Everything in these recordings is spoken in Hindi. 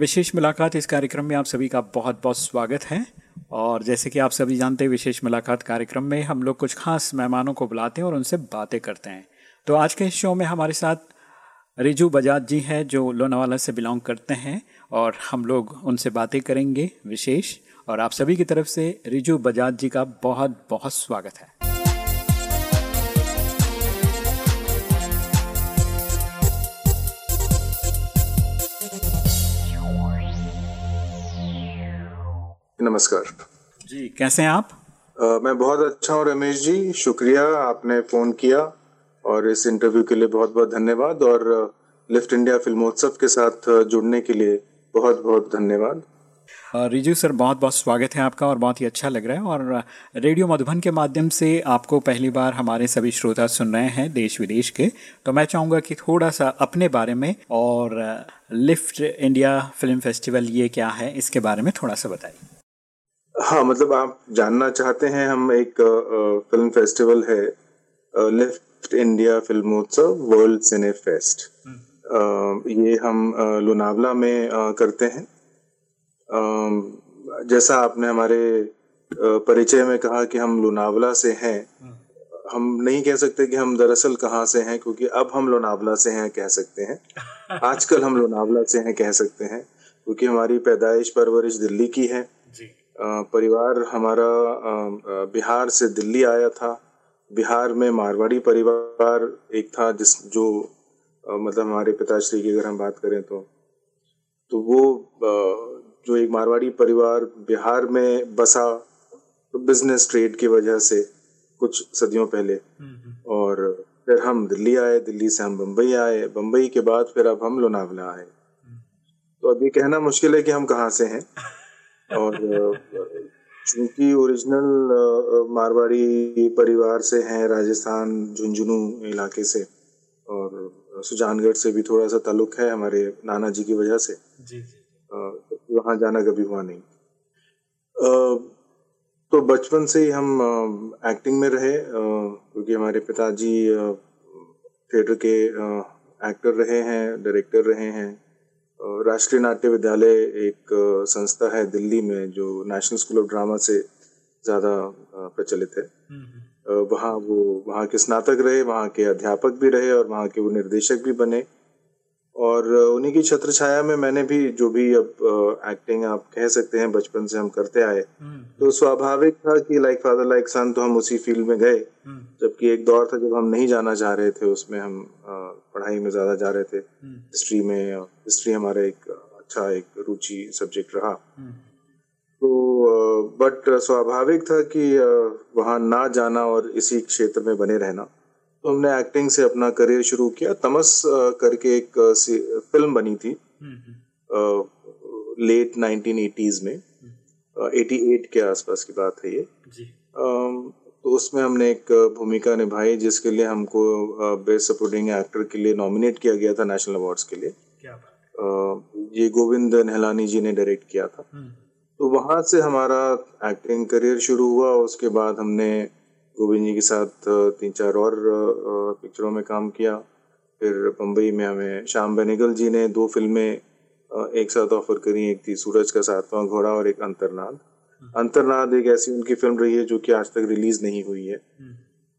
विशेष मुलाकात इस कार्यक्रम में आप सभी का बहुत बहुत स्वागत है। और जैसे कि आप सभी जानते हैं, विशेष मुलाकात कार्यक्रम में हम लोग कुछ खास मेहमानों को बुलाते हैं और उनसे बातें करते हैं। तो आज के शो में हमारे साथ रिजू बजाज जी हैं, जो लोनावाला से बिलोंग करते हैं और हम लोग उनसे बातें करेंगे विशेष। और आप सभी की तरफ़ से रिजू बजाज जी का बहुत बहुत स्वागत है। नमस्कार। जी कैसे हैं आप? अ, मैं बहुत अच्छा हूँ रमेश जी शुक्रिया आपने फ़ोन किया और इस इंटरव्यू के लिए बहुत बहुत धन्यवाद और लिफ्ट इंडिया फिल्मोत्सव के साथ जुड़ने के लिए बहुत बहुत धन्यवाद। रिजू सर बहुत बहुत स्वागत है आपका और बहुत ही अच्छा लग रहा है और रेडियो मधुबन के माध्यम से आपको पहली बार हमारे सभी श्रोता सुन रहे हैं देश विदेश के। तो मैं चाहूँगा कि थोड़ा सा अपने बारे में और लिफ्ट इंडिया फ़िल्म फेस्टिवल ये क्या है इसके बारे में थोड़ा सा बताइए। हाँ मतलब आप जानना चाहते हैं हम एक अ, फ़िल्म फेस्टिवल है अ, लिफ्ट इंडिया फिल्मोत्सव वर्ल्ड सिने फेस्ट ये हम लोनावला में करते हैं। जैसा आपने हमारे परिचय में कहा कि हम लोनावला से हैं हम नहीं कह सकते कि हम दरअसल कहाँ से हैं क्योंकि अब हम लोनावला से हैं कह सकते हैं। आजकल हम लोनावला से हैं कह सकते हैं क्योंकि हमारी पैदाइश परवरिश दिल्ली की है। परिवार हमारा बिहार से दिल्ली आया था। बिहार में मारवाड़ी परिवार एक था जिस जो मतलब हमारे पिताश्री की अगर हम बात करें तो। तो वो जो एक मारवाड़ी परिवार बिहार में बसा बिज़नेस ट्रेड की वजह से कुछ सदियों पहले। और फिर हम दिल्ली आए दिल्ली से हम बम्बई आए। बम्बई के बाद फिर अब हम लोनावला आए। तो अब ये कहना मुश्किल है कि हम कहाँ से हैं। और चूँकि ओरिजिनल मारवाड़ी परिवार से हैं राजस्थान झुंझुनू इलाके से और सुजानगढ़ से भी थोड़ा सा ताल्लुक है हमारे नाना जी की वजह से। जी अ, वहाँ जाना कभी हुआ नहीं। तो बचपन से ही हम एक्टिंग में रहे क्योंकि हमारे पिताजी थिएटर के एक्टर रहे हैं डायरेक्टर रहे हैं। राष्ट्रीय नाट्य विद्यालय एक संस्था है दिल्ली में जो नेशनल स्कूल ऑफ़ ड्रामा से ज़्यादा प्रचलित है। वहाँ वो वहाँ के स्नातक रहे वहाँ के अध्यापक भी रहे और वहाँ के वो निर्देशक भी बने। और उन्हीं की छत्र छाया में मैंने भी जो भी अब एक्टिंग आप कह सकते हैं बचपन से हम करते आए। तो स्वाभाविक था कि लाइक फादर लाइक सन तो हम उसी फ़ील्ड में गए। जबकि एक दौर था जब हम नहीं जाना चाह रहे थे उसमें हम पढ़ाई में ज़्यादा जा रहे थे। हिस्ट्री में हिस्ट्री हमारा एक अच्छा एक रुचि सब्जेक्ट रहा। तो बट स्वाभाविक था कि वहाँ ना जाना और इसी क्षेत्र में बने रहना। तो हमने एक्टिंग से अपना करियर शुरू किया। तमस करके एक फ़िल्म बनी थी लेट 1980s में। अ, 88 के आसपास की बात है ये। जी। तो उसमें हमने एक भूमिका निभाई जिसके लिए हमको बेस्ट सपोर्टिंग एक्टर के लिए नॉमिनेट किया गया था नेशनल अवार्ड्स के लिए। क्या बात ये गोविंद निहलानी जी ने डायरेक्ट किया था। तो वहाँ से हमारा एक्टिंग करियर शुरू हुआ उसके बाद हमने गोविंद जी के साथ तीन चार और पिक्चरों में काम किया। फिर बम्बई में हमें श्याम बेनेगल जी ने दो फ़िल्में एक साथ ऑफ़र करी एक थी सूरज का सातवां घोड़ा और एक अंतरनाद। अंतरनाद एक ऐसी उनकी फ़िल्म रही है जो कि आज तक रिलीज़ नहीं हुई है।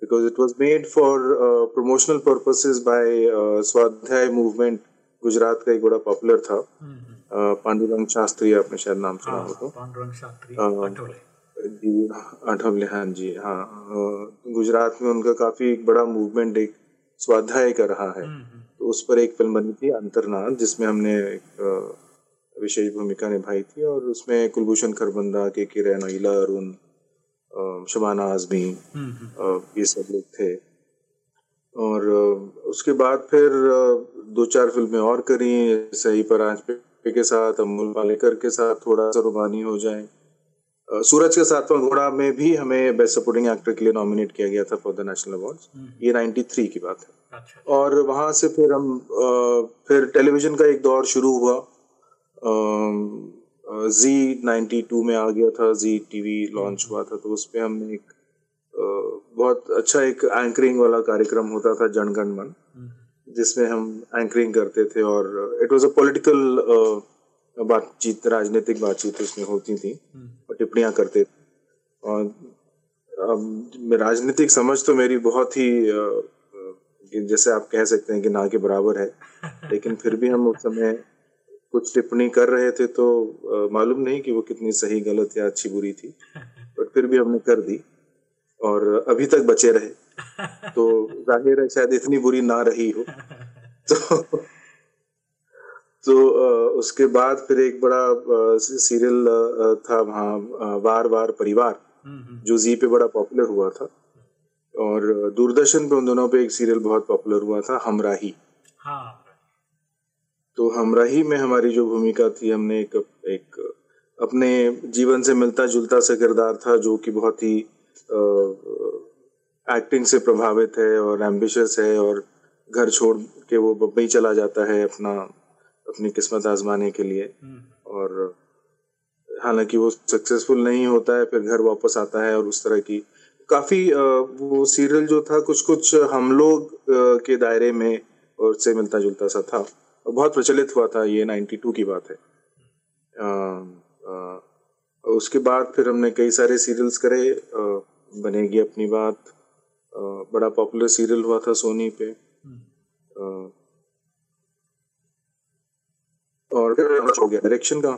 Because it was made for promotional purposes by Swadhyay movement Gujarat का एक बड़ा पॉपुलर था। पांडुरंग शास्त्री आपने शायद नाम सुना हो तो। पांडुरंग शास्त्री अ, जी आठवले हाँ जी हाँ। गुजरात में उनका काफ़ी एक बड़ा मूवमेंट एक स्वाध्याय कर रहा है। तो उस पर एक फ़िल्म बनी थी अंतरनाद जिसमें हमने एक विशेष भूमिका निभाई थी और उसमें कुलभूषण खरबंदा के के रैना अरुण शबाना आजमी ये सब लोग थे। और उसके बाद फिर दो चार फ़िल्में और करी सही पर आज पे के साथ अमूल पालेकर के साथ थोड़ा सा रुबानी हो जाए। सूरज के सातवां घोड़ा में भी हमें बेस्ट सपोर्टिंग एक्टर के लिए नॉमिनेट किया गया था फॉर द नेशनल अवार्ड्स ये 93 की बात है। अच्छा। और वहाँ से फिर हम फिर टेलीविज़न का एक दौर शुरू हुआ। जी नाइन्टी टू में आ गया था। जी टीवी लॉन्च हुआ था। तो उस पे हमने एक बहुत अच्छा एक एंकरिंग वाला कार्यक्रम होता था जनगण मन जिसमें हम एंकरिंग करते थे और इट वाज अ पॉलिटिकल बातचीत राजनीतिक बातचीत उसमें होती थी। और टिप्पणियाँ करते थे। और राजनीतिक समझ तो मेरी बहुत ही जैसे आप कह सकते हैं कि ना के बराबर है। लेकिन फिर भी हम उस समय कुछ टिप्पणी कर रहे थे तो मालूम नहीं कि वो कितनी सही, गलत या अच्छी, बुरी थी। बट फिर भी हमने कर दी। और अभी तक बचे रहे। तो ज़ाहिर है शायद इतनी बुरी ना रही हो। तो तो उसके बाद फिर एक बड़ा सीरियल था वहाँ वार वार परिवार जो जी पे बड़ा पॉपुलर हुआ था। और दूरदर्शन पे उन दोनों पे एक सीरियल बहुत पॉपुलर हुआ था हमराही हाँ। तो हमराही में हमारी जो भूमिका थी हमने एक एक अपने जीवन से मिलता जुलता सा किरदार था जो कि बहुत ही एक्टिंग से प्रभावित है और एम्बिशस है और घर छोड़ के वो बम्बई चला जाता है अपना अपनी किस्मत आजमाने के लिए। और हालाँकि वो सक्सेसफुल नहीं होता है फिर घर वापस आता है और उस तरह की काफ़ी वो सीरियल जो था कुछ कुछ हम लोग के दायरे में और से मिलता जुलता सा था। और बहुत प्रचलित हुआ था ये 92 की बात है। अ, अ, उसके बाद फिर हमने कई सारे सीरियल्स करे अ, बनेगी अपनी बात। अ, बड़ा पॉपुलर सीरियल हुआ था सोनी पे। अ, और हो गया डायरेक्शन का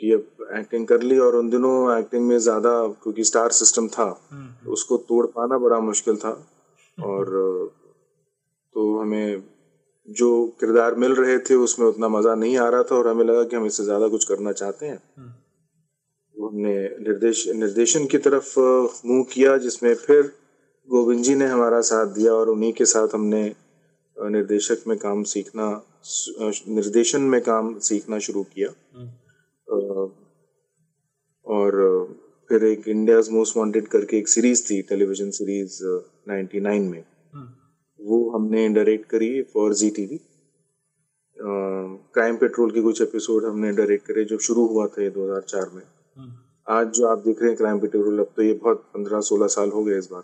कि अब एक्टिंग कर ली और उन दिनों एक्टिंग में ज़्यादा क्योंकि स्टार सिस्टम था तो उसको तोड़ पाना बड़ा मुश्किल था। और तो हमें जो किरदार मिल रहे थे उसमें उतना मज़ा नहीं आ रहा था और हमें लगा कि हम इससे ज़्यादा कुछ करना चाहते हैं। तो हमने निर्देश निर्देशन की तरफ़ मूव किया जिसमें फिर गोविंद जी ने हमारा साथ दिया और उन्हीं के साथ हमने निर्देशक में काम सीखना निर्देशन में काम सीखना शुरू किया। और फिर एक इंडियाज मोस्ट वांटेड करके एक सीरीज़ थी टेलीविज़न सीरीज़ 99 में। वो हमने डायरेक्ट करी for Zee TV crime patrol के कुछ एपिसोड हमने डायरेक्ट करे जब शुरू हुआ था ये 2004 में। आज जो आप देख रहे हैं क्राइम पेट्रोल अब तो ये बहुत 15-16 साल हो गए इस बार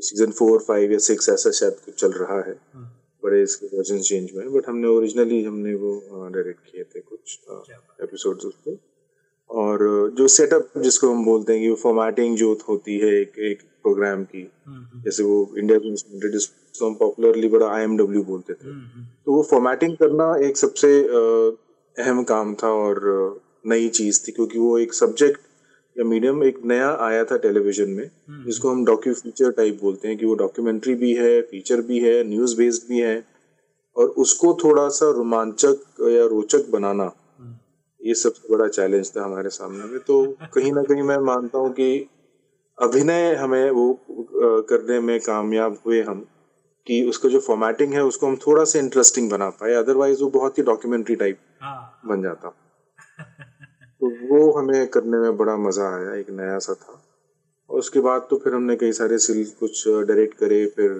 सीज़न फोर फाइव या सिक्स ऐसा शायद कुछ चल रहा है। बड़े इसके वर्जन चेंज हुए बट हमने ओरिजिनली हमने वो डायरेक्ट किए थे कुछ एपिसोड्स उसके और जो सेटअप जिसको हम बोलते हैं कि वो फॉर्मेटिंग जो होती है एक एक प्रोग्राम की जैसे वो इंडिया जिसको हम पॉपुलरली बड़ा आईएमडब्ल्यू बोलते थे। तो वो फॉर्मेटिंग करना एक सबसे अहम काम था और नई चीज़ थी क्योंकि वो एक सब्जेक्ट या मीडियम एक नया आया था टेलीविज़न में जिसको हम डॉक्यू फीचर टाइप बोलते हैं कि वो डॉक्यूमेंट्री भी है फीचर भी है न्यूज़ बेस्ड भी है और उसको थोड़ा सा रोमांचक या रोचक बनाना ये सबसे बड़ा चैलेंज था हमारे सामने में। तो कहीं ना कहीं मैं मानता हूँ कि अभिनय हमें वो करने में कामयाब हुए हम कि उसका जो फॉर्मेटिंग है उसको हम थोड़ा सा इंटरेस्टिंग बना पाए अदरवाइज़ वो बहुत ही डॉक्यूमेंट्री टाइप हाँ। बन जाता। तो वो हमें करने में बड़ा मज़ा आया एक नया सा था। और उसके बाद तो फिर हमने कई सारे सीरियल कुछ डायरेक्ट करे फिर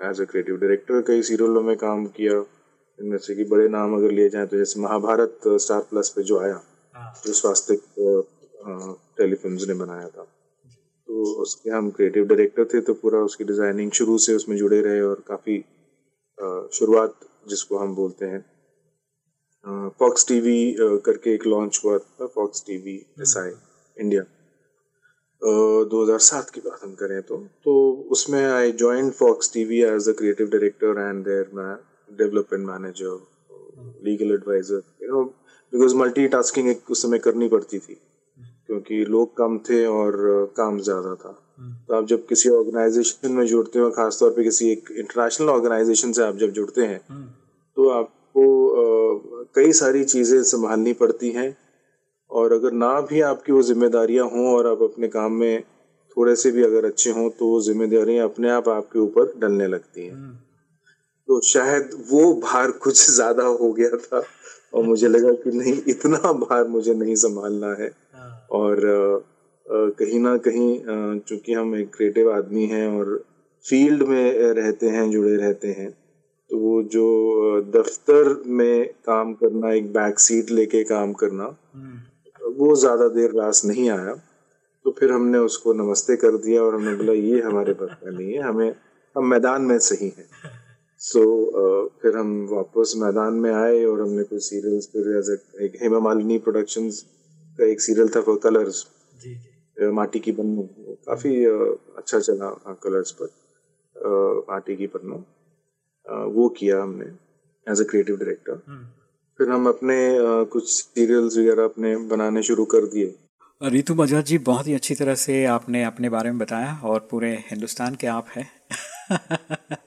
एज अ क्रिएटिव डायरेक्टर कई सीरियलों में काम किया। इनमें से कि बड़े नाम अगर लिए जाएँ तो जैसे महाभारत स्टार प्लस पे जो आया हाँ। जो स्वास्थ्य टेलीफिल्म्स ने बनाया था। तो उसके हम क्रिएटिव डायरेक्टर थे तो पूरा उसकी डिज़ाइनिंग शुरू से उसमें जुड़े रहे और काफ़ी शुरुआत जिसको हम बोलते हैं फॉक्स टीवी करके एक लॉन्च हुआ था Fox TV S I India दो हज़ार सात की बात हम करें तो तो उसमें I join Fox TV as a creative director and there development manager legal advisor you know because multitasking एक उस समय करनी पड़ती थी, क्योंकि लोग कम थे और काम ज़्यादा था। तो आप जब किसी ऑर्गेनाइजेशन में जुड़ते हो, खासतौर पे किसी एक इंटरनेशनल ऑर्गेनाइजेशन से आप जब जुड़ते हैं तो आपको कई सारी चीज़ें संभालनी पड़ती हैं। और अगर ना भी आपकी वो जिम्मेदारियाँ हों और आप अपने काम में थोड़े से भी अगर अच्छे हों तो वो जिम्मेदारियाँ अपने आप आपके ऊपर डलने लगती हैं। तो शायद वो भार कुछ ज़्यादा हो गया था और मुझे लगा कि नहीं इतना भार मुझे नहीं संभालना है। हाँ। और कहीं ना कहीं चूँकि हम एक क्रिएटिव आदमी हैं और फ़ील्ड में रहते हैं जुड़े रहते हैं तो वो जो दफ्तर में काम करना एक बैक सीट लेके काम करना हम्म। वो ज़्यादा देर रास नहीं आया। तो फिर हमने उसको नमस्ते कर दिया और हमने बोला ये हमारे बस का नहीं है हमें हम मैदान में सही हैं। सो so, uh, फिर हम वापस मैदान में आए और हमने कुछ सीरियल्स फिर एज एक हेमा मालिनी प्रोडक्शंस का एक सीरियल था फॉर कलर्स. माटी की पन्नू। काफ़ी अच्छा चला कलर्स पर। uh, माटी की पन्नू। वो किया हमने एज अ क्रिएटिव डायरेक्टर फिर हम अपने कुछ सीरियल्स वगैरह अपने बनाने शुरू कर दिए। रितु बजाज जी बहुत ही अच्छी तरह से आपने अपने बारे में बताया और पूरे हिंदुस्तान के आप हैं।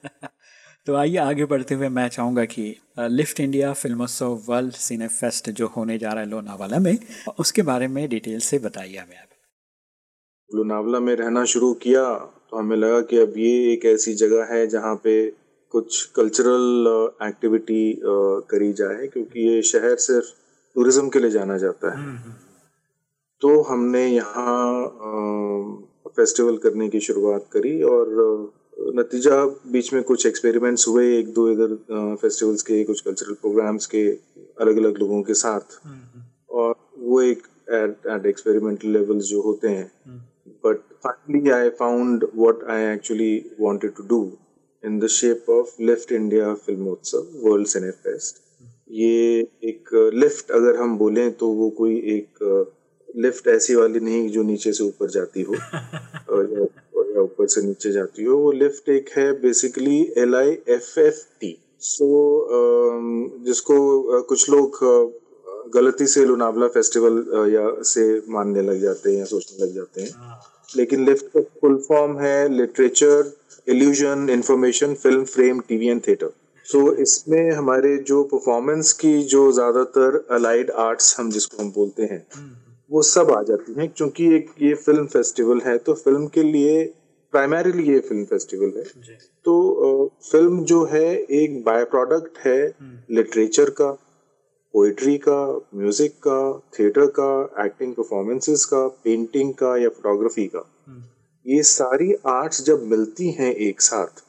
तो आइए आगे बढ़ते हुए मैं चाहूँगा कि लिफ्ट इंडिया फिल्मोत्सव वर्ल्ड सिने फेस्ट जो होने जा रहा है लोनावाला में उसके बारे में डिटेल से बताइए हमें आप। लोनावाला में रहना शुरू किया तो हमें लगा कि अब ये एक ऐसी जगह है जहाँ पे कुछ कल्चरल एक्टिविटी करी जाए क्योंकि ये शहर सिर्फ़ टूरिज़्म के लिए जाना जाता है। हम्म, हम्म। तो हमने यहाँ फेस्टिवल करने की शुरुआत करी और नतीजा बीच में कुछ एक्सपेरिमेंट्स हुए एक दो इधर फेस्टिवल्स के कुछ कल्चरल प्रोग्राम्स के अलग अलग लोगों के साथ। हम्म, हम्म। और वो एक एट एट एक्सपेरिमेंटल लेवल्स जो होते हैं। But finally I found what I actually wanted to do in the shape of LIFT India Filmotsav world cine fest ये एक लिफ्ट अगर हम बोलें तो वो कोई एक लिफ्ट ऐसी वाली नहीं जो नीचे से ऊपर जाती हो और या ऊपर से नीचे जाती हो। वो लिफ्ट एक है basically L I F F T so जिसको uh, कुछ लोग uh, गलती से लोनावला फेस्टिवल uh, या से मानने लग जाते हैं या सोचने लग जाते हैं। हाँ। लेकिन लिफ्ट का फुल फॉर्म है literature illusion information film frame TV and theatre so इसमें हमारे जो परफॉर्मेंस की जो ज़्यादातर अलाइड आर्ट्स हम जिसको हम बोलते हैं। वो सब आ जाती हैं क्योंकि एक ये फ़िल्म फेस्टिवल है तो फ़िल्म के लिए प्राइमरीली ये फ़िल्म फेस्टिवल है तो फ़िल्म जो है एक बाय प्रोडक्ट है लिटरेचर हम्म। का पोइट्री का म्यूज़िक का थिएटर का एक्टिंग परफॉर्मेंसेस का पेंटिंग का या फोटोग्राफी का। ये सारी आर्ट्स जब मिलती हैं एक साथ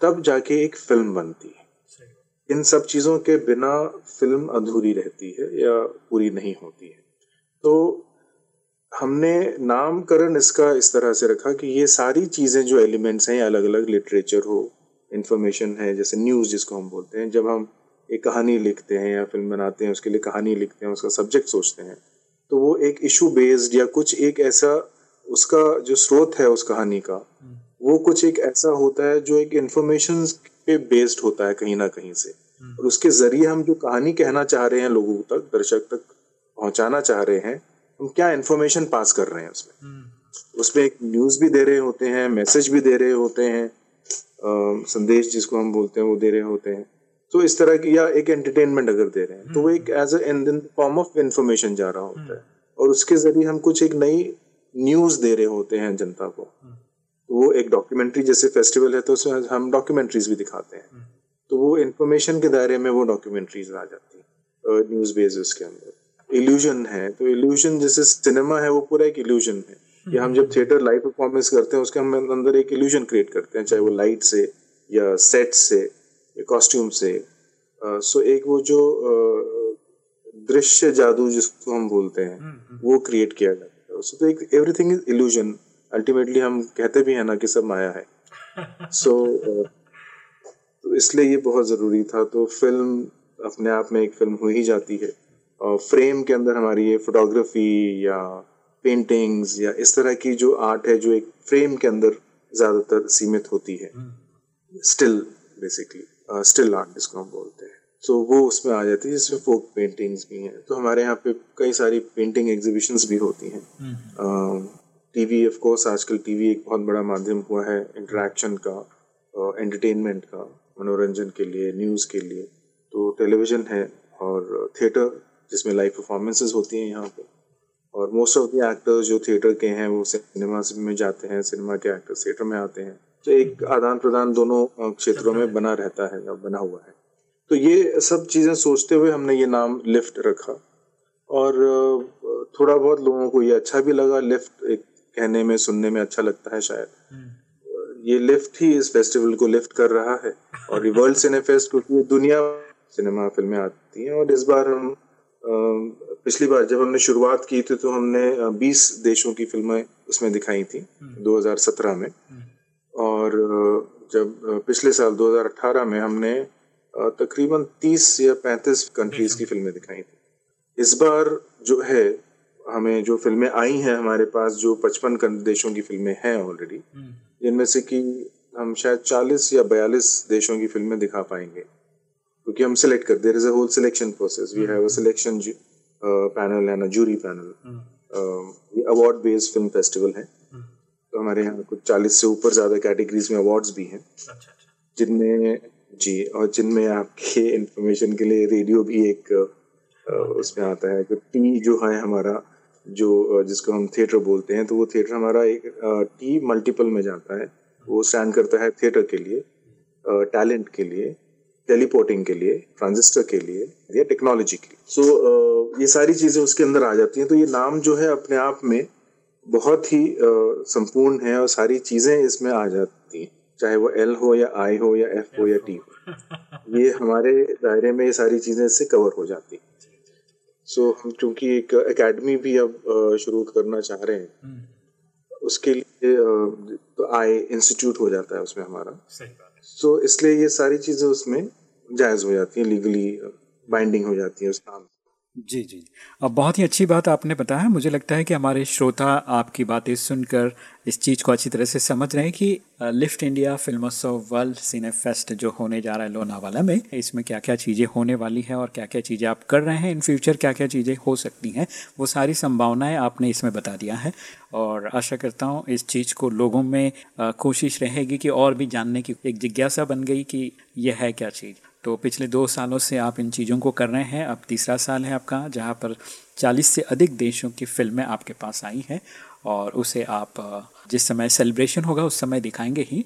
तब जाके एक फ़िल्म बनती है। इन सब चीज़ों के बिना फ़िल्म अधूरी रहती है या पूरी नहीं होती है। तो हमने नामकरण इसका इस तरह से रखा कि ये सारी चीज़ें जो एलिमेंट्स हैं अलग अलग लिटरेचर हो इंफॉर्मेशन है जैसे न्यूज़ जिसको हम बोलते हैं जब हम एक कहानी लिखते हैं या फ़िल्म बनाते हैं उसके लिए कहानी लिखते हैं उसका सब्जेक्ट सोचते हैं। तो वो एक इशू बेस्ड या कुछ एक ऐसा उसका जो स्रोत है उस कहानी का वो कुछ एक ऐसा होता है जो एक इंफॉर्मेशन पे बेस्ड होता है कहीं ना कहीं से। और उसके ज़रिए हम जो कहानी कहना चाह रहे हैं लोगों तक दर्शक तक पहुंचाना चाह रहे हैं हम क्या इन्फॉर्मेशन पास कर रहे हैं उसमें? हम्म। उसमें एक न्यूज़ भी दे रहे होते हैं मैसेज भी दे रहे होते हैं आ, संदेश जिसको हम बोलते हैं वो दे रहे होते हैं। तो इस तरह की या एक एंटरटेनमेंट अगर दे रहे हैं तो वो हम्म। एक as a form of information जा रहा होता है। हम्म। और उसके ज़रिए हम कुछ एक नई न्यूज़ दे रहे होते हैं जनता को। तो वो एक डॉक्यूमेंट्री जैसे फेस्टिवल है तो उसमें हम डॉक्यूमेंट्रीज भी दिखाते हैं। तो वो इन्फॉर्मेशन के दायरे में वो डॉक्यूमेंट्रीज आ जाती है न्यूज़ बेसिस के अंदर। इल्यूजन है तो इल्यूजन जैसे सिनेमा है वो पूरा एक इल्यूजन है। या हम जब थिएटर लाइव परफॉर्मेंस करते हैं उसके हम अंदर एक इल्यूजन क्रिएट करते हैं चाहे वो लाइट से या सेट से। कॉस्ट्यूम से। सो एक वो जो दृश्य जादू जिसको हम बोलते हैं हम्म, हम्म। वो क्रिएट किया जाता है तो एक एवरीथिंग इज़ इल्यूजन अल्टीमेटली हम कहते भी है ना कि सब माया है। सो so, तो इसलिए ये बहुत ज़रूरी था। तो फ़िल्म अपने आप में एक फ़िल्म हो ही जाती है। और फ्रेम के अंदर हमारी ये फोटोग्राफी या पेंटिंग्स या इस तरह की जो आर्ट है जो एक फ्रेम के अंदर ज़्यादातर सीमित होती है। स्टिल बेसिकली स्टिल आर्ट जिसको हम बोलते हैं। सो so, वो उसमें आ जाती है जिसमें फोक पेंटिंग्स भी हैं। तो हमारे यहाँ पे कई सारी पेंटिंग एग्जीबिशंस भी होती हैं। टीवी ऑफ़ कोर्स आजकल टीवी एक बहुत बड़ा माध्यम हुआ है इंटरेक्शन का एंटरटेनमेंट का मनोरंजन के लिए न्यूज़ के लिए। तो टेलीविज़न है और थिएटर जिसमें लाइव परफॉर्मेंसेज होती हैं यहाँ पे। और मोस्ट ऑफ़ द एक्टर्स जो थिएटर के हैं वो सिनेमा में जाते हैं सिनेमा के एक्टर्स थिएटर में आते हैं। तो एक आदान प्रदान दोनों क्षेत्रों में बना रहता है या बना हुआ है। तो ये सब चीज़ें सोचते हुए हमने ये नाम लिफ्ट रखा। और थोड़ा बहुत लोगों को ये अच्छा भी लगा लिफ्ट एक कहने में सुनने में अच्छा लगता है शायद। ये लिफ्ट ही इस फेस्टिवल को लिफ्ट कर रहा है। और ये वर्ल्ड सिने फेस्ट क्योंकि दुनिया सिनेमा फ़िल्में आती हैं और इस बार हम पिछली बार जब हमने शुरुआत की थी तो हमने बीस देशों की फ़िल्में उसमें दिखाई थी 2017 में। और जब पिछले साल 2018 में हमने तकरीबन 30 या 35 कंट्रीज़ की फ़िल्में दिखाई थी। इस बार जो है हमें जो फ़िल्में आई हैं हमारे पास जो 55 देशों की फ़िल्में हैं ऑलरेडी जिनमें से कि हम शायद 40 या 42 देशों की फ़िल्में दिखा पाएँगे क्योंकि हम सिलेक्ट कर there is a whole selection process we have a selection panel and a jury panel ये अवार्ड बेस्ड फ़िल्म फेस्टिवल है। तो हमारे यहाँ कुछ 40 से ऊपर ज़्यादा कैटेगरीज में अवार्ड्स भी हैं। जिनमें जी और जिनमें आपके इंफॉर्मेशन के लिए रेडियो भी एक उसमें आता है टी जो है हमारा जो जिसको हम थिएटर बोलते हैं तो वो थिएटर हमारा एक टी मल्टीपल में जाता है। वो स्टैंड करता है थिएटर के लिए टैलेंट के लिए टेलीपोर्टिंग के लिए ट्रांजिस्टर के लिए या टेक्नोलॉजी के लिए। सो so, ये सारी चीज़ें उसके अंदर आ जाती हैं। तो ये नाम जो है अपने आप में बहुत ही संपूर्ण है और सारी चीज़ें इसमें आ जाती हैं। चाहे वो एल हो या आई हो या एफ़ हो या टी हो। ये हमारे दायरे में ये सारी चीज़ें इससे कवर हो जाती हैं। सो हम चूँकि एक एकेडमी भी अब शुरू करना चाह रहे हैं उसके लिए तो आई इंस्टीट्यूट हो जाता है उसमें हमारा। सो इसलिए ये सारी चीज़ें उसमें जायज़ हो जाती हैं लीगली बाइंडिंग हो जाती है उस काम जी जी अब बहुत ही अच्छी बात आपने बताया। मुझे लगता है कि हमारे श्रोता आपकी बातें सुनकर इस चीज़ को अच्छी तरह से समझ रहे हैं कि लिफ्ट इंडिया फिल्मोत्सव वर्ल्ड सिने फेस्ट जो होने जा रहा है लोनावाला में, इसमें क्या क्या चीज़ें होने वाली हैं और क्या क्या चीज़ें आप कर रहे हैं? इन फ्यूचर क्या क्या चीज़ें हो सकती हैं? वो सारी संभावनाएँ आपने इसमें बता दिया है और आशा करता हूँ इस चीज़ को लोगों में कोशिश रहेगी कि और भी जानने की एक जिज्ञासा बन गई कि यह है क्या चीज़। तो पिछले दो सालों से आप इन चीज़ों को कर रहे हैं। अब तीसरा साल है आपका, जहाँ पर 40 से अधिक देशों की फ़िल्में आपके पास आई हैं और उसे आप जिस समय सेलिब्रेशन होगा, उस समय दिखाएँगे ही।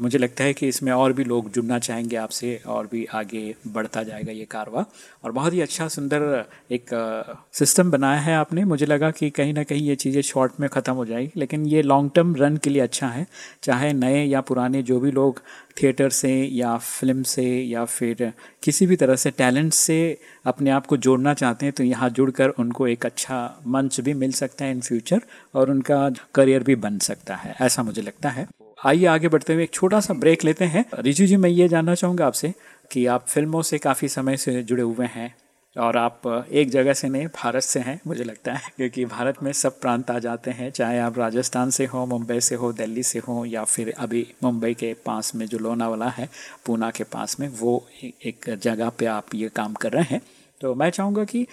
मुझे लगता है कि इसमें और भी लोग जुड़ना चाहेंगे आपसे और भी आगे बढ़ता जाएगा ये कारवा। और बहुत ही अच्छा सुंदर, एक सिस्टम बनाया है आपने। मुझे लगा कि कहीं ना कहीं ये चीज़ें शॉर्ट में ख़त्म हो जाएगी, लेकिन ये लॉन्ग टर्म रन के लिए अच्छा है। चाहे नए या पुराने जो भी लोग थिएटर से या फ़िल्म से या फिर किसी भी तरह से टैलेंट से अपने आप को जोड़ना चाहते हैं तो यहाँ जुड़कर उनको एक अच्छा मंच भी मिल सकता है इन फ्यूचर और उनका करियर भी बन सकता है। ऐसा मुझे लगता है। आइए आगे बढ़ते हुए एक छोटा सा ब्रेक लेते हैं। रिजू जी, मैं ये जानना चाहूँगा आपसे कि आप फ़िल्मों से काफ़ी समय से जुड़े हुए हैं और आप एक जगह से नहीं, भारत से हैं, मुझे लगता है, क्योंकि भारत में सब प्रांत आ जाते हैं। चाहे आप राजस्थान से हो, मुंबई से हो, दिल्ली से हो, या फिर अभी मुंबई के पास में जो लोनावाला है, पूना के पास में, वो एक जगह पे आप ये काम कर रहे हैं। तो मैं चाहूँगा कि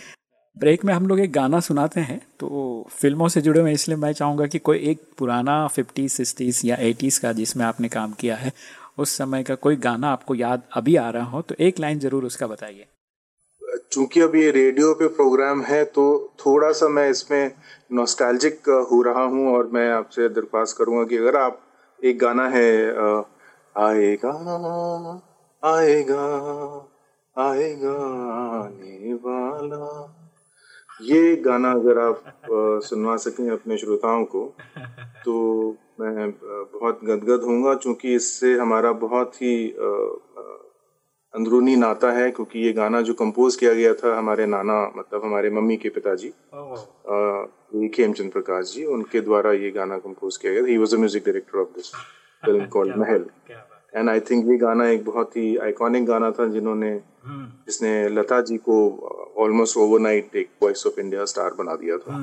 ब्रेक में हम लोग एक गाना सुनाते हैं तो फ़िल्मों से जुड़े हुए इसलिए मैं चाहूँगा कि कोई एक पुराना फिफ्टी सिक्सटीज़ या एटीज़ का जिसमें आपने काम किया है, उस समय का कोई गाना आपको याद अभी आ रहा हो तो एक लाइन ज़रूर उसका बताइए। चूँकि अब ये रेडियो पे प्रोग्राम है तो थोड़ा सा मैं इसमें नॉस्टैल्जिक हो रहा हूँ और मैं आपसे दरख्वास्त करूँगा कि अगर आप एक गाना है आएगा आएगा आएगा आने वाला ये गाना अगर आप सुनवा सकें अपने श्रोताओं को तो मैं बहुत गदगद होऊँगा क्योंकि इससे हमारा बहुत ही अंदरूनी नाता है क्योंकि ये गाना जो कंपोज किया गया था हमारे नाना मतलब हमारे मम्मी के पिताजी खेमचंद प्रकाश जी उनके द्वारा ये गाना कंपोज किया गया he was a music director of this film called Mahal and I think ये गाना एक बहुत ही आइकॉनिक गाना था जिन्होंने जिसने लता जी को ऑलमोस्ट ओवरनाइट एक वॉइस ऑफ़ इंडिया स्टार बना दिया था।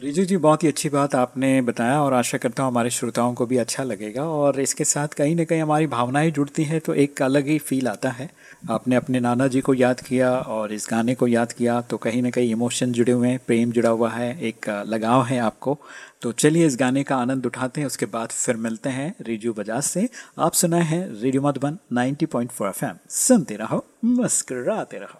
रिजू जी, बहुत ही अच्छी बात आपने बताया और आशा करता हूँ हमारे श्रोताओं को भी अच्छा लगेगा। और इसके साथ कहीं ना कहीं हमारी भावनाएँ जुड़ती हैं तो एक अलग ही फील आता है। आपने अपने नाना जी को याद किया और इस गाने को याद किया तो कहीं ना कहीं इमोशन जुड़े हुए हैं, प्रेम जुड़ा हुआ है, एक लगाव है आपको। तो चलिए इस गाने का आनंद उठाते हैं, उसके बाद फिर मिलते हैं रिजू बजाज से। आप सुनाए हैं रेडियो मधुबन 90.4 पॉइंट सुनते रहो, मुस्कराते रहो।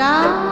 啊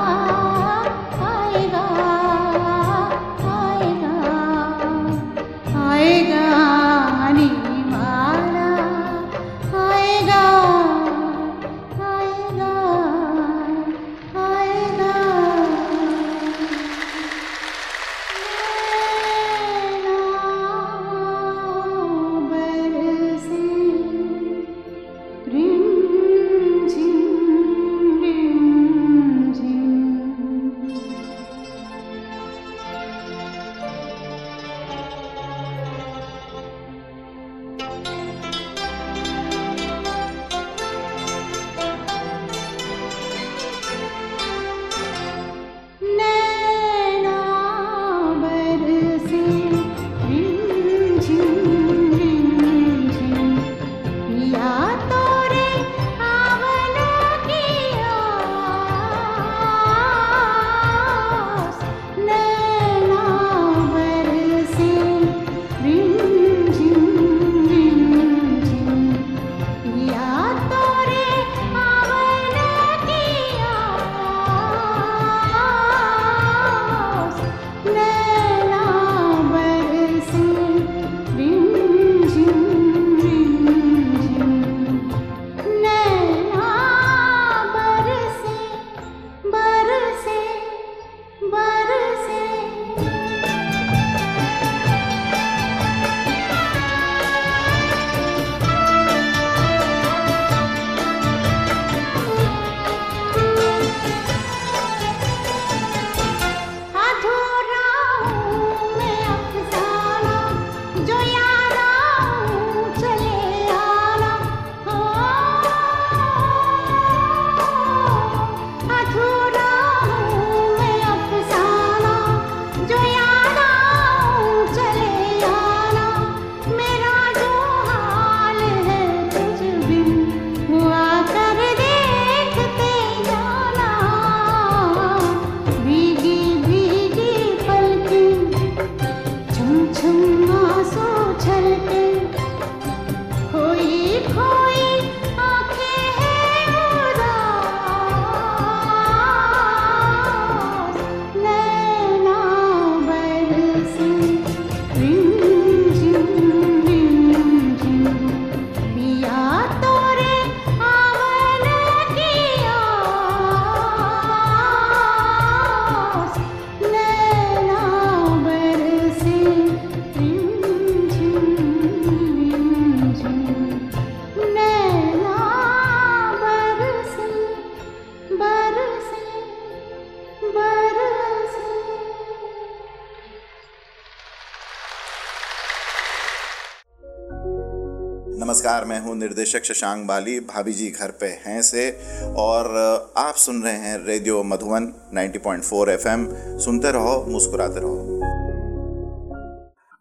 निर्देशक शशांक बाली भाभी जी घर पे हैं से। और आप सुन रहे हैं रेडियो मधुवन 90.4 एफएम। सुनते रहो, मुस्कुराते रहो।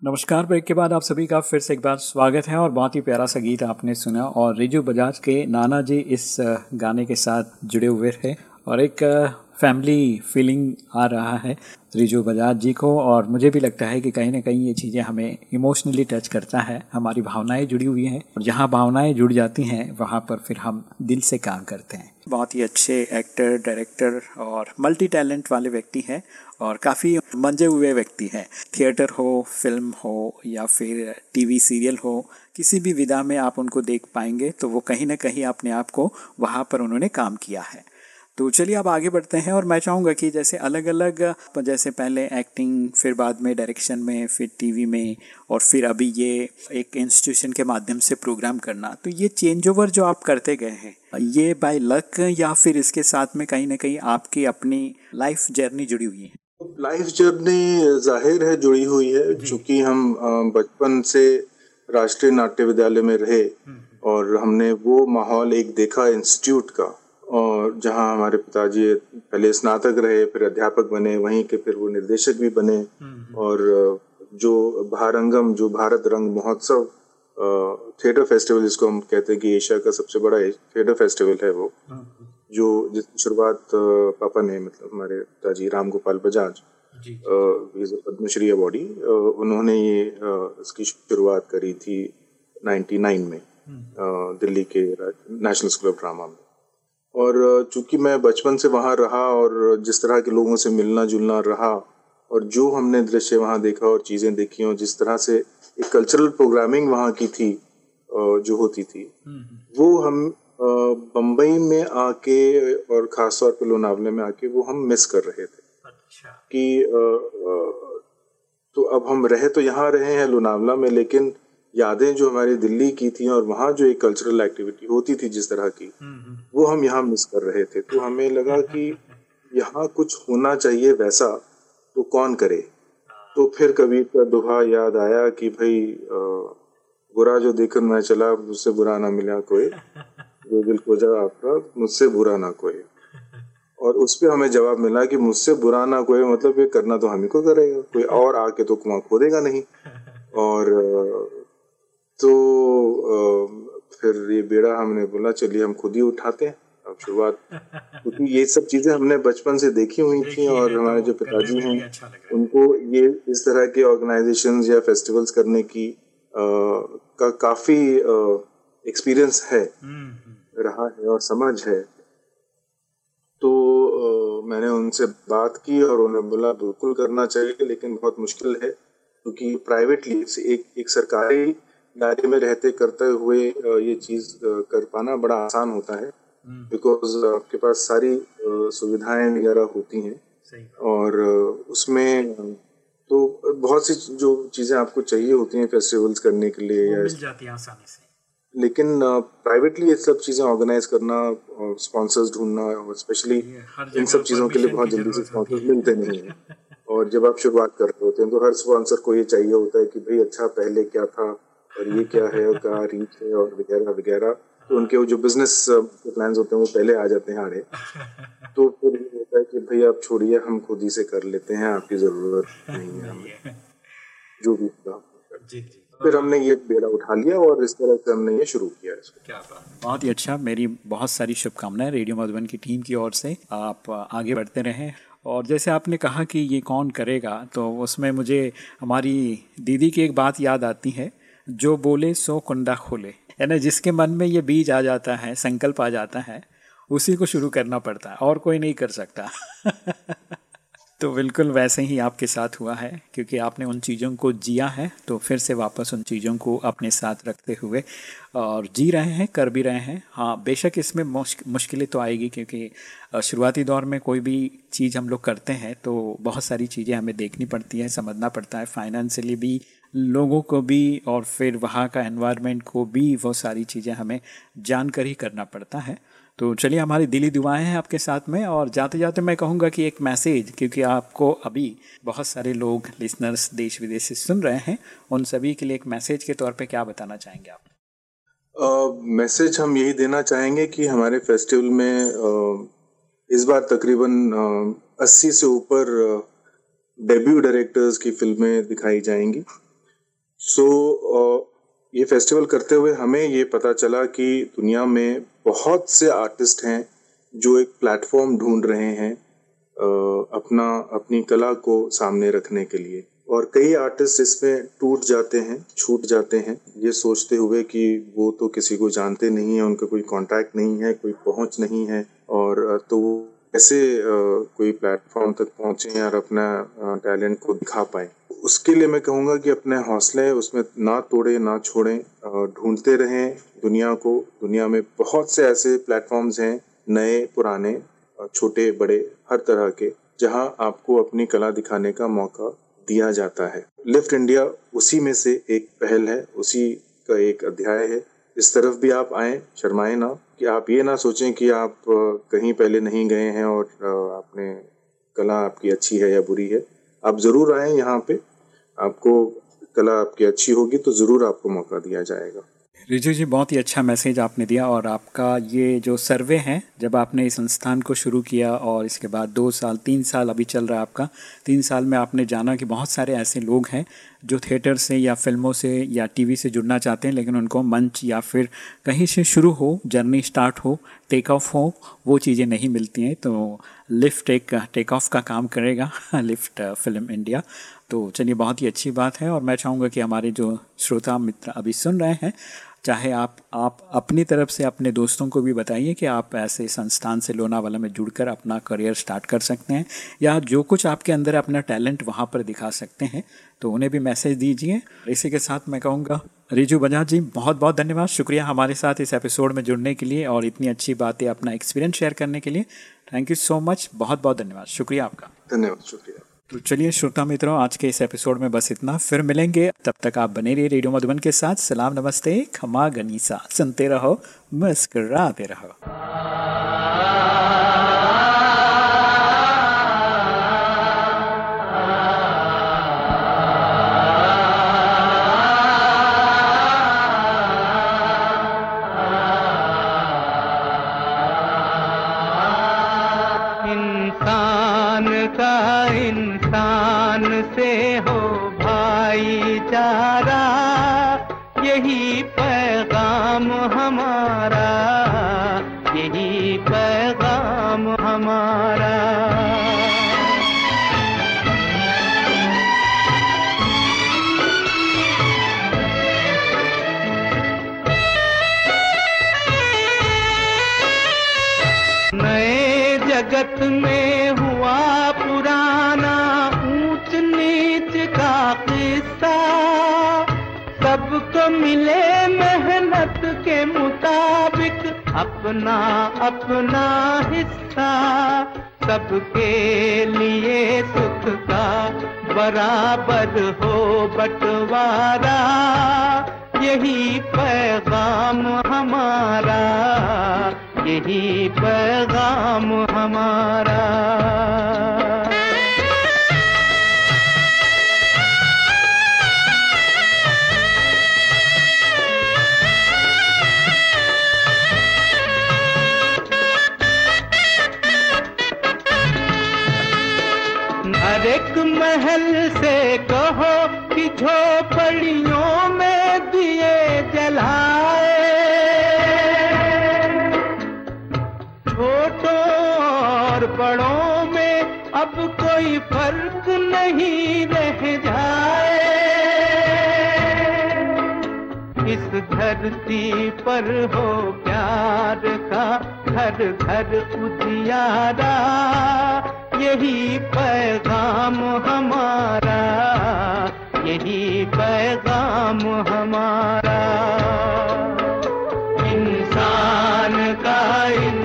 नमस्कार, ब्रेक के बाद आप सभी का फिर से एक बार स्वागत है और बहुत ही प्यारा सा गीत आपने सुना और रिजू बजाज के नाना जी इस गाने के साथ जुड़े हुए थे और एक फैमिली फीलिंग आ रहा है रिजू बजाज जी को और मुझे भी लगता है कि कहीं ना कहीं ये चीज़ें हमें इमोशनली टच करता है। हमारी भावनाएँ जुड़ी हुई हैं और जहाँ भावनाएँ जुड़ जाती हैं, वहाँ पर फिर हम दिल से काम करते हैं। बहुत ही अच्छे एक्टर डायरेक्टर और मल्टी टैलेंट वाले व्यक्ति हैं और काफ़ी मंजे हुए व्यक्ति हैं। थिएटर हो फ़िल्म हो या फिर टीवी सीरियल हो, किसी भी विधा में आप उनको देख पाएँगे तो वो कहीं ना कहीं अपने आप को वहाँ पर उन्होंने काम किया है। तो चलिए अब आगे बढ़ते हैं और मैं चाहूँगा कि जैसे अलग अलग जैसे पहले एक्टिंग फिर बाद में डायरेक्शन में फिर टीवी में और फिर अभी ये एक इंस्टीट्यूशन के माध्यम से प्रोग्राम करना। तो ये चेंज ओवर जो आप करते गए हैं ये बाय लक या फिर इसके साथ में कहीं ना कहीं आपकी अपनी लाइफ जर्नी जुड़ी हुई है? लाइफ जर्नी ज़ाहिर है जुड़ी हुई है क्योंकि हम बचपन से राष्ट्रीय नाट्य विद्यालय में रहे और हमने वो माहौल एक देखा इंस्टीट्यूट का। और जहाँ हमारे पिताजी पहले स्नातक रहे फिर अध्यापक बने वहीं के फिर वो निर्देशक भी बने। और जो भारंगम जो भारत रंग महोत्सव थिएटर फेस्टिवल जिसको हम कहते हैं कि एशिया का सबसे बड़ा थिएटर फेस्टिवल है वो। जो जिसकी शुरुआत पापा ने मतलब हमारे पिताजी राम गोपाल बजाज पद्मश्री अवॉर्डी उन्होंने ये इसकी शुरुआत करी थी 99 में दिल्ली के नेशनल स्कूल ऑफ़ ड्रामा में। और चूँकि मैं बचपन से वहाँ रहा और जिस तरह के लोगों से मिलना जुलना रहा और जो हमने दृश्य वहाँ देखा और चीज़ें देखी और जिस तरह से एक कल्चरल प्रोग्रामिंग वहाँ की थी जो होती थी वो हम बम्बई में आके और ख़ास तौर पे लोनावले में आके वो हम मिस कर रहे थे अच्छा। कि तो अब हम रहे तो यहाँ रहे हैं लोनावला में लेकिन यादें जो हमारी दिल्ली की थी और वहाँ जो एक कल्चरल एक्टिविटी होती थी जिस तरह की, वो हम यहाँ मिस कर रहे थे। तो हमें लगा कि यहाँ कुछ होना चाहिए वैसा तो कौन करे? तो फिर कभी का दोहा याद आया कि भाई बुरा जो देखकर मैं चला, मुझसे बुरा ना मिला कोई। जो दिल को जा आपका, मुझसे बुरा ना कोई। और उस पर हमें जवाब मिला कि मुझसे बुरा ना कोई मतलब ये करना तो हम ही को करेगा। कोई और आके तो कुआँ खोदेगा नहीं। और तो फिर ये बेड़ा हमने बोला चलिए हम खुद ही उठाते हैं। अब शुरुआत क्योंकि ये सब चीज़ें हमने बचपन से देखी हुई थी और हमारे जो पिताजी हैं अच्छा उनको ये इस तरह के ऑर्गेनाइजेशन या फेस्टिवल्स करने की आ, का काफ़ी एक्सपीरियंस है हम्म। रहा है और समझ है। तो आ, मैंने उनसे बात की और उन्हें बोला बिल्कुल करना चाहिए लेकिन बहुत मुश्किल है क्योंकि प्राइवेटली एक एक सरकारी दायरे में रहते करते हुए ये चीज़ कर पाना बड़ा आसान होता है। Because hmm. आपके पास सारी सुविधाएँ वगैरह होती हैं। और उसमें तो बहुत सी जो चीज़ें आपको चाहिए होती हैं फेस्टिवल्स करने के लिए या मिल जाती हैं आसानी से। लेकिन प्राइवेटली ये सब चीज़ें ऑर्गेनाइज करना और स्पॉन्सर्स ढूंढना और स्पेशली इन सब चीज़ों के लिए बहुत जल्दी से स्पॉन्सर्स मिलते नहीं हैं। और जब आप शुरुआत कर रहे होते हैं तो हर स्पॉन्सर को ये चाहिए होता है कि भाई अच्छा पहले क्या था? और ये क्या है और क्या रीच है और वगैरह वगैरह। तो उनके वो जो बिज़नेस प्लान होते हैं वो पहले आ जाते हैं आड़े। तो फिर ये होता है कि भाई आप छोड़िए हम खुद ही से कर लेते हैं आपकी ज़रूरत नहीं है। हमें जो भी जी जी। फिर हमने ये बेड़ा उठा लिया और इस तरह से हमने ये शुरू किया इसको। क्या बात बहुत ही अच्छा। मेरी बहुत सारी शुभकामनाएँ रेडियो मधुबन की टीम की ओर से। आप आगे बढ़ते रहें। और जैसे आपने कहा कि ये कौन करेगा तो उसमें मुझे हमारी दीदी की एक बात याद आती है। जो बोले सो कुंडा खोले। यानी जिसके मन में ये बीज आ जाता है, संकल्प आ जाता है, उसी को शुरू करना पड़ता है और कोई नहीं कर सकता। तो बिल्कुल वैसे ही आपके साथ हुआ है, क्योंकि आपने उन चीज़ों को जिया है तो फिर से वापस उन चीज़ों को अपने साथ रखते हुए, और जी रहे हैं, कर भी रहे हैं। हाँ बेशक इसमें मुश्किलें तो आएगी, क्योंकि शुरुआती दौर में कोई भी चीज़ हम लोग करते हैं तो बहुत सारी चीज़ें हमें देखनी पड़ती है, समझना पड़ता है, फाइनेंशियली भी लोगों को भी और फिर वहाँ का एनवायरनमेंट को भी वो सारी चीज़ें हमें जानकर ही करना पड़ता है। तो चलिए हमारी दिली दुआएँ हैं आपके साथ में और जाते जाते मैं कहूँगा कि एक मैसेज क्योंकि आपको अभी बहुत सारे लोग लिसनर्स देश विदेश से सुन रहे हैं उन सभी के लिए एक मैसेज के तौर पे क्या बताना चाहेंगे आप? मैसेज uh, हम यही देना चाहेंगे कि हमारे फेस्टिवल में uh, इस बार तकरीबन अस्सी से ऊपर डेब्यू डायरेक्टर्स की फ़िल्में दिखाई जाएँगी। सो so, ये फेस्टिवल करते हुए हमें ये पता चला कि दुनिया में बहुत से आर्टिस्ट हैं जो एक प्लेटफॉर्म ढूंढ रहे हैं अपना अपनी कला को सामने रखने के लिए। और कई आर्टिस्ट इसमें टूट जाते हैं छूट जाते हैं। ये सोचते हुए कि वो तो किसी को जानते नहीं है उनका कोई कांटेक्ट नहीं है कोई पहुँच नहीं है। और तो कैसे कोई प्लेटफॉर्म तक पहुँचे और अपना टैलेंट को दिखा पाए, उसके लिए मैं कहूँगा कि अपने हौसले उसमें ना तोड़े, ना छोड़ें ढूंढते रहें दुनिया को। दुनिया में बहुत से ऐसे प्लेटफॉर्म्स हैं, नए, पुराने छोटे, बड़े, हर तरह के, जहाँ आपको अपनी कला दिखाने का मौका दिया जाता है। लिफ्ट इंडिया उसी में से एक पहल है, उसी का एक अध्याय है। इस तरफ़ भी आप आए, शर्माए ना। कि आप ये ना सोचें कि आप कहीं पहले नहीं गए हैं और आपने कला आपकी अच्छी है या बुरी है। आप ज़रूर आए यहाँ पे। आपको कला आपकी अच्छी होगी तो ज़रूर आपको मौका दिया जाएगा। रिजू जी, बहुत ही अच्छा मैसेज आपने दिया और आपका ये जो सर्वे है, जब आपने इस संस्थान को शुरू किया और इसके बाद दो साल, तीन साल अभी चल रहा है आपका, तीन साल में आपने जाना कि बहुत सारे ऐसे लोग हैं जो थिएटर से या फ़िल्मों से या टीवी से जुड़ना चाहते हैं, लेकिन उनको मंच या फिर कहीं से शुरू हो, जर्नी स्टार्ट हो टेक ऑफ़ हो, वो चीज़ें नहीं मिलती हैं तो लिफ्ट एक टेक ऑफ़ का काम करेगा लिफ्ट फ़िल्म इंडिया तो चलिए बहुत ही अच्छी बात है और मैं चाहूँगा कि हमारे जो श्रोता मित्र अभी सुन रहे हैं, चाहे आप आप अपनी तरफ़ से अपने दोस्तों को भी बताइए कि आप ऐसे संस्थान से लोनावाला में जुड़कर अपना करियर स्टार्ट कर सकते हैं या जो कुछ आपके अंदर अपना टैलेंट वहाँ पर दिखा सकते हैं तो उन्हें भी मैसेज दीजिए। इसी के साथ मैं कहूँगा, रिजू बजाज जी बहुत बहुत धन्यवाद। शुक्रिया हमारे साथ इस एपिसोड में जुड़ने के लिए और इतनी अच्छी बातें अपना एक्सपीरियंस शेयर करने के लिए। थैंक यू सो मच बहुत बहुत धन्यवाद। शुक्रिया आपका। धन्यवाद, शुक्रिया। तो चलिए श्रोता मित्रों, आज के इस एपिसोड में बस इतना। फिर मिलेंगे। तब तक आप बने रहिए रेडियो मधुबन के साथ। सलाम नमस्ते। खमा गनीसा। सुनते रहो, मुस्कराते रहो। हमारा यही पैगाम हमारा। कोई फ़र्क नहीं रह जाए। इस धरती पर हो प्यार का घर घर उजियारा। यही पैगाम हमारा, यही पैगाम हमारा। इंसान का इंसान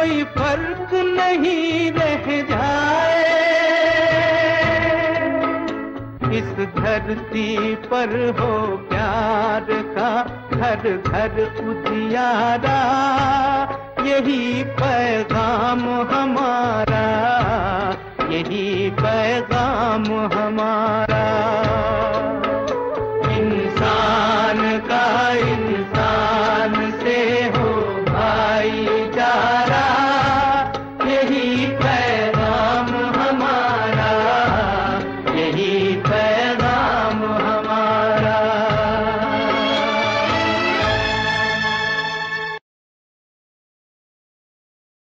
कोई फ़र्क नहीं रह जाए। इस धरती पर हो प्यार का घर घर उजियारा। यही पैगाम हमारा, यही पैगाम हमारा। इंसान का इंसान